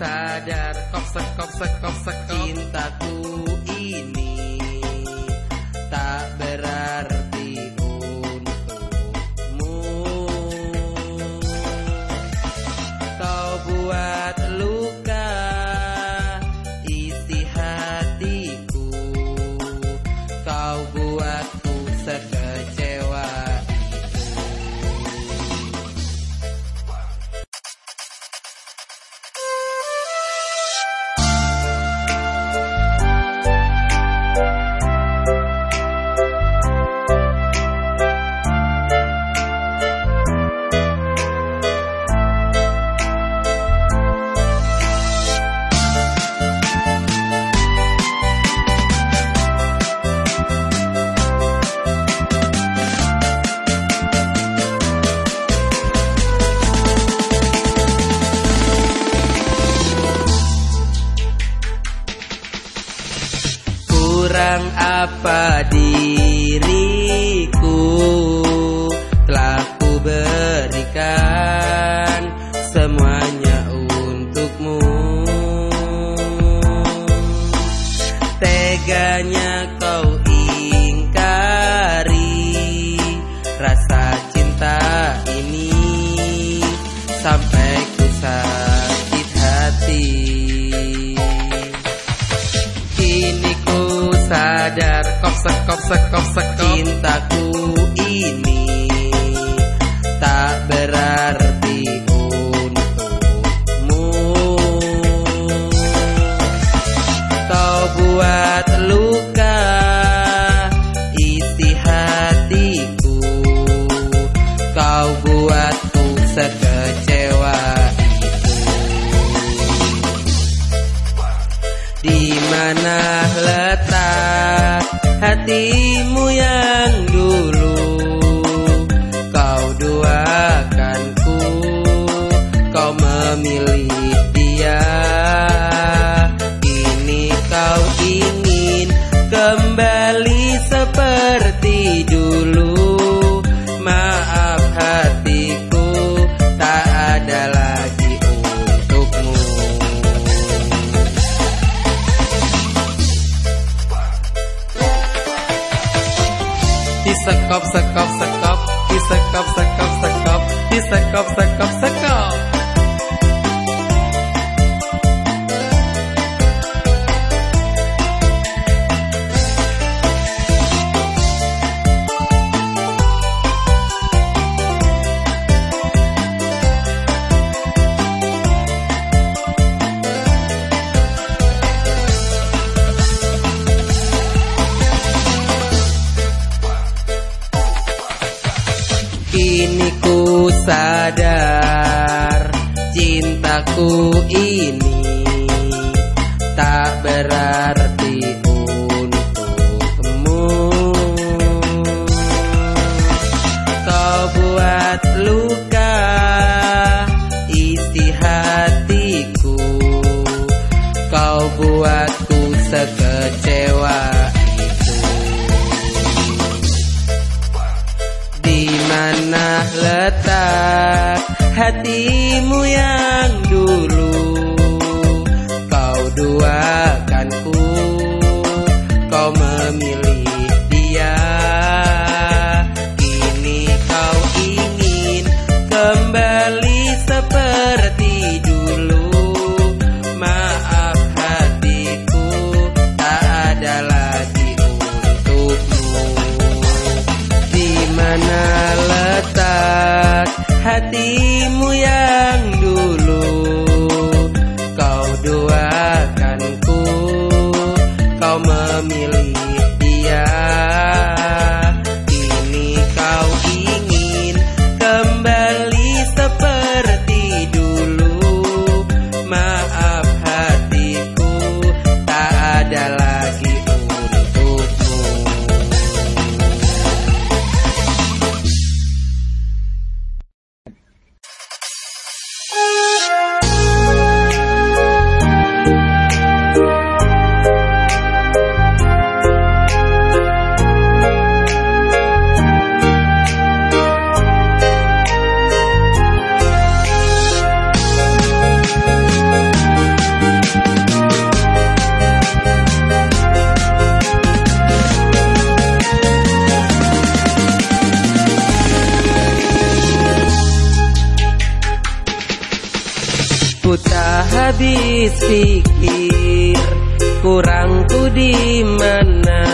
sadar. Kop sekop sekop sekop cintaku kurang apa diriku? Telah ku berikan semuanya untukmu. Teganya kau ingkari rasa cinta ini sampai ku sakit hati sadar kop sekop sekop sekop Cintaku ini tak berarti untukmu. Kau buat luka isi hatiku. Kau buatku sekecewa Di mana letak hatimu yang cintaku ini tak berarti untukmu. Kau buat luka isi hatiku, kau buatku sekecewa itu. Di mana letak hatimu yang Ku tak habis pikir kurang ku di mana.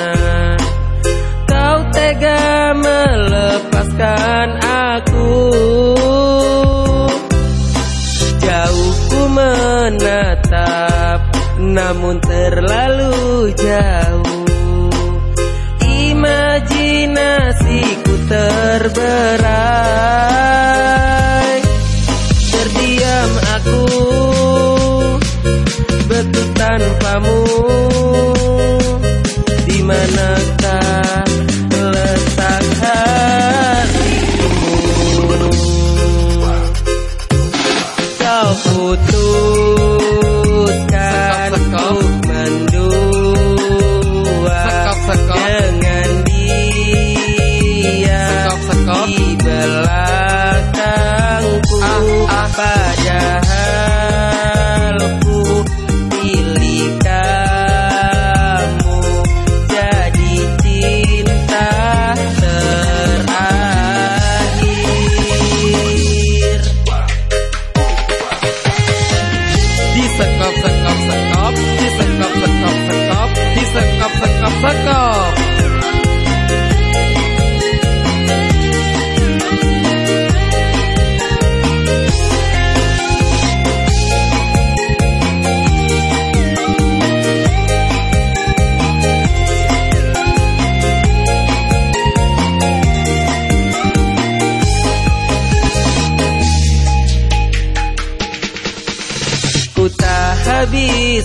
Kau tega melepaskan aku. Jauh ku menatap Namun terlalu jauh. Imajinasiku terberat. amor.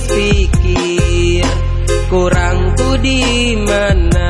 berpikir kurangku di mana